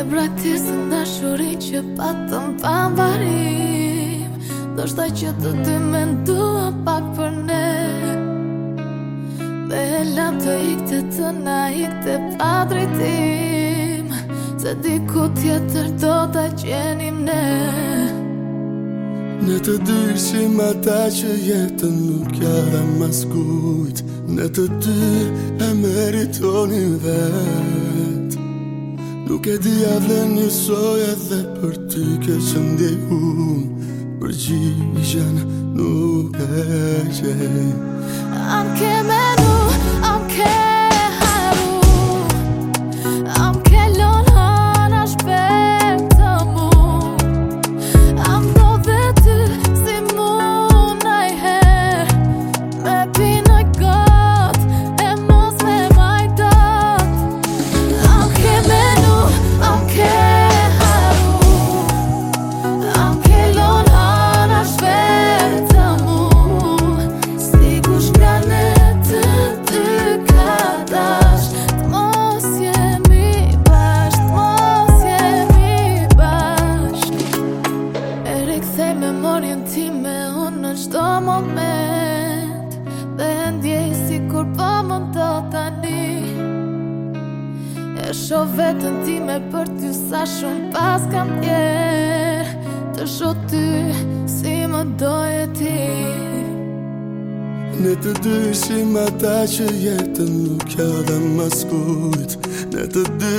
E në nashuri që patën pambarim Do shta që të dy me ndua pak për ne Dhe e lam të ikte të na, ikte pa drejtim Se di këtë jetër do të qenim ne Në të dy ata që jetën nuk jadha mas kujtë Në të dy e meritonin vetë Nuk e di avle një soj e dhe për ty ke që ndihun Për gjishën nuk e që Am ke menu, am ke menu Sho vetën ti me për ty sa shumë pas kam tjerë Të sho ty si më doje ti Ne të dyshim ata që jetën nuk ja dhe më skujt Ne të dy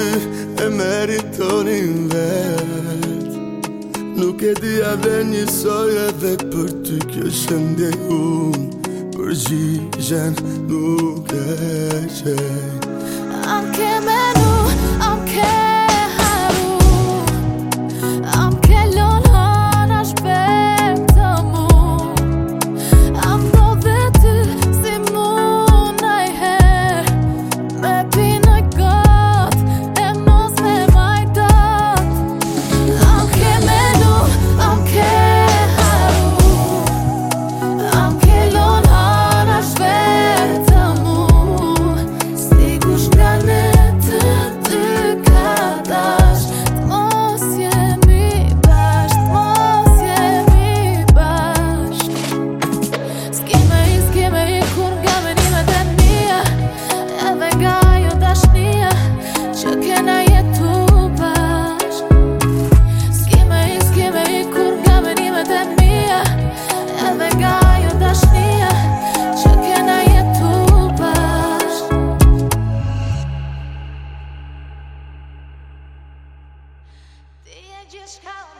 e meritonin vet Nuk e di a dhe një soj dhe për ty kjo shëndje unë Për gjithë gjenë nuk e qenë Anke me nuk care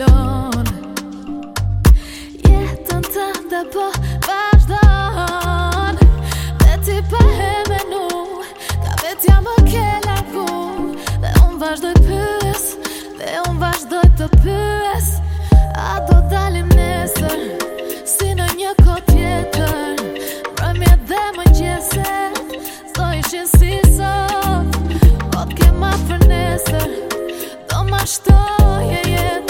kalon Jetën të dhe po vazhdon Dhe ti pa po e nu Ka vetja më ke lagu Dhe unë vazhdoj të pës Dhe unë vazhdoj të pës A do dalim nesër Si në një kot tjetër Rëmje dhe më gjese Zdo ishin si sot Po të kema për nesër Do ma shtoj e jetër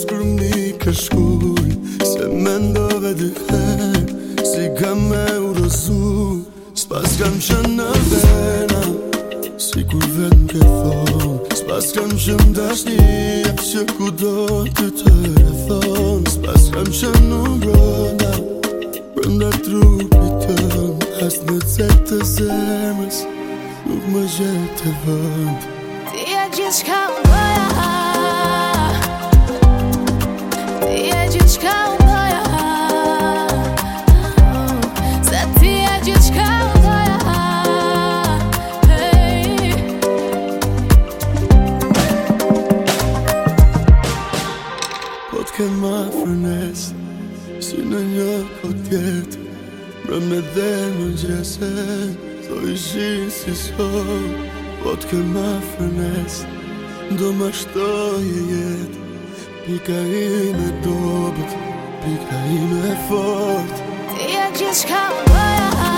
Mas kërë mi këshkuj Se me ndove dy he Si kam me u rëzu Së kam që në vena Si kur vet më ke thon Spas kam që më dash E për që ku do të të e thon Spas kam që në mbrona Për nda trupi të më në cëtë të zemës Nuk më gjetë të vëndë ke ma frënes Si në një këtë tjetë Mërë me dhe më gjese Do i zhin si sot Po të ke ma frënes Do më shtoj e jetë Pika i me dobet Pika i me fort Ti e gjithë shka më bëja a